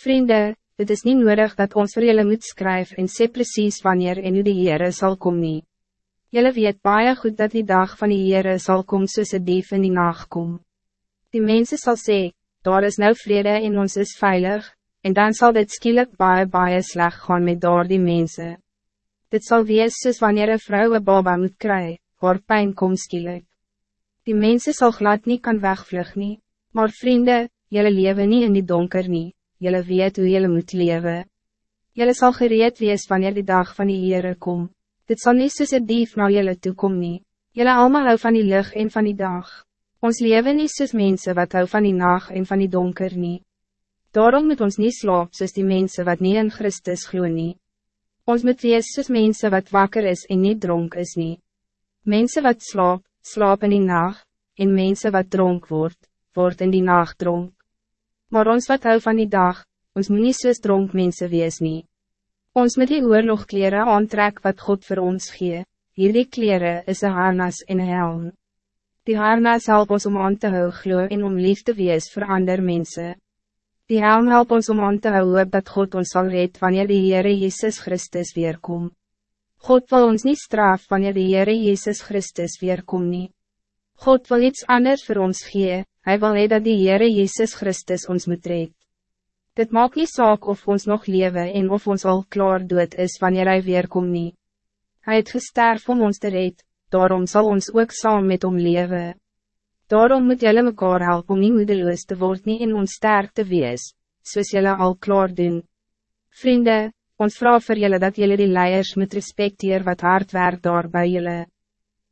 Vrienden, het is niet nodig dat ons voor jullie moet schrijven en sê precies wanneer en hoe die Heere sal kom nie. Jullie weet baie goed dat die dag van die Heere sal kom soos een dief in die nacht kom. Die mensen zal sê, daar is nou vrede en ons is veilig, en dan zal dit skielik baie baie sleg gaan met daar die mense. Dit zal wees soos wanneer een vrou een baba moet kry, haar pijn kom skielik. Die mensen zal glad niet kan wegvlug nie, maar vrienden, jullie leven niet in die donker nie, jullie weet hoe jullie moet leven. Jullie zal gereed wees wanneer die dag van die Heere kom. Dit zal niet soos een dief na jullie toekom nie. Jullie allemaal hou van die lucht en van die dag. Ons leven niet soos mensen wat hou van die nacht en van die donker nie. Daarom moet ons niet slaap soos die mensen wat niet in Christus glo nie. Ons moet wees soos mense wat wakker is en niet dronk is nie. Mensen wat slaap, slaap in die nacht, en mensen wat dronk wordt, wordt in die nacht dronk. Maar ons wat hou van die dag, ons moet nie soos dronk mense wees nie. Ons moet die oorlogkleren aantrek wat God voor ons gee, hierdie kleren is een harnas en een helm. Die harnas help ons om aan te hou glo en om lief te wees voor ander mensen. Die helm help ons om aan te hou dat God ons zal red wanneer die Heere Jezus Christus weerkom. God wil ons niet straf wanneer die Heere Jezus Christus weerkom nie. God wil iets anders voor ons gee, Hij wil hee dat die Heere Jezus Christus ons moet red. Dit maakt niet saak of ons nog leven en of ons al klaar dood is wanneer hij weer kom nie. Hy het gesterf om ons te red, daarom zal ons ook saam met hom leven. Daarom moet jullie mekaar helpen om nie moedeloos te worden nie en ons sterk te wees, soos jullie al klaar doen. Vrienden, ons vraag vir jullie dat jullie die leiers moet respecteer wat hard werk daar by jullie.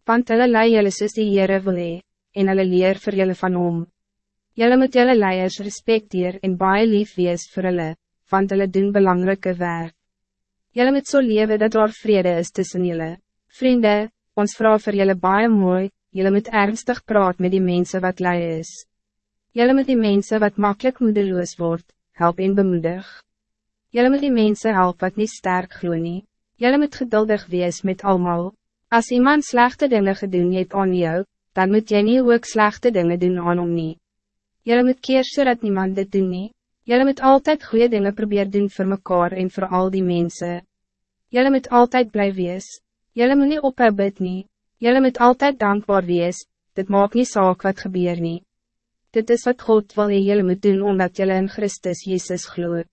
Want hulle lei jullie soos die Heere wil hee en hulle leer vir julle van hom. Julle moet julle leiers respecteer en baie lief wees vir hulle, want hulle doen belangrijke werk. Julle moet so leven dat daar vrede is tussen julle. Vrienden, ons vraag vir julle baie mooi, julle moet ernstig praat met die mensen wat lui is. Julle moet die mensen wat makkelijk moedeloos wordt, help en bemoedig. Julle moet die mensen help wat niet sterk glo nie. Julle moet geduldig wees met almal. Als iemand slechte dingen gedoen het aan jou, dan moet jy nie ook slechte dingen doen aan hom nie. Jylle moet keer so dat niemand dit doen nie. Jylle moet altijd goede dingen probeer doen voor mekaar en voor al die mensen. Jylle moet altijd blij wees. Jylle moet nie ophou bid nie. Jylle moet altijd dankbaar wees, dit maak nie saak wat gebeur nie. Dit is wat God wil en jylle moet doen omdat jylle in Christus Jezus gloeit.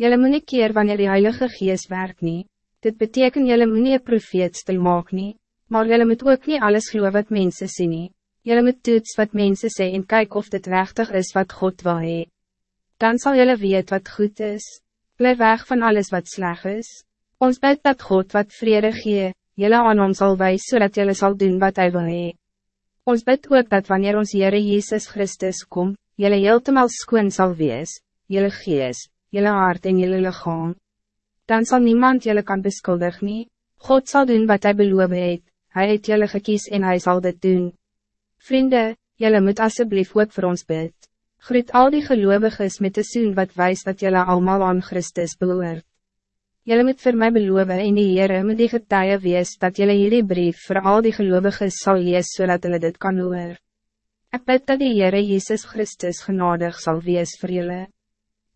Jylle moet nie keer wanneer die Heilige Geest werk nie. Dit betekent jylle moet nie een profeet stil maak nie. Maar jullie moet ook niet alles geloven wat mensen zien. Nie. Jullie moet toets wat mensen zeggen en kijken of dit rechtig is wat God wil hee. Dan zal jullie weten wat goed is. Blijf weg van alles wat slecht is. Ons bid dat God wat vrede gee, jullie aan ons zal wijzen zodat jullie zal doen wat hij wil hee. Ons bid ook dat wanneer ons Heere Jezus Christus kom, jullie heeltemal skoon sal wees, jullie gees, jullie hart en jullie lichaam. Dan zal niemand jullie kan beskuldig nie. God zal doen wat hij beloofd heeft. Hij het jullie gekies en hij zal dit doen. Vrienden, jullie moet alsjeblieft ook voor ons bid. Groet al die gelovigen met de zin wat wijst dat jullie allemaal aan Christus beloert. Jullie moet voor mij beloven in die Heere moet die getuie wees dat jullie hierdie brief voor al die gelovigen zal lees zodat jullie dit kan hoor. Ik bid dat die Heere Jezus Christus genadig zal wees voor jullie.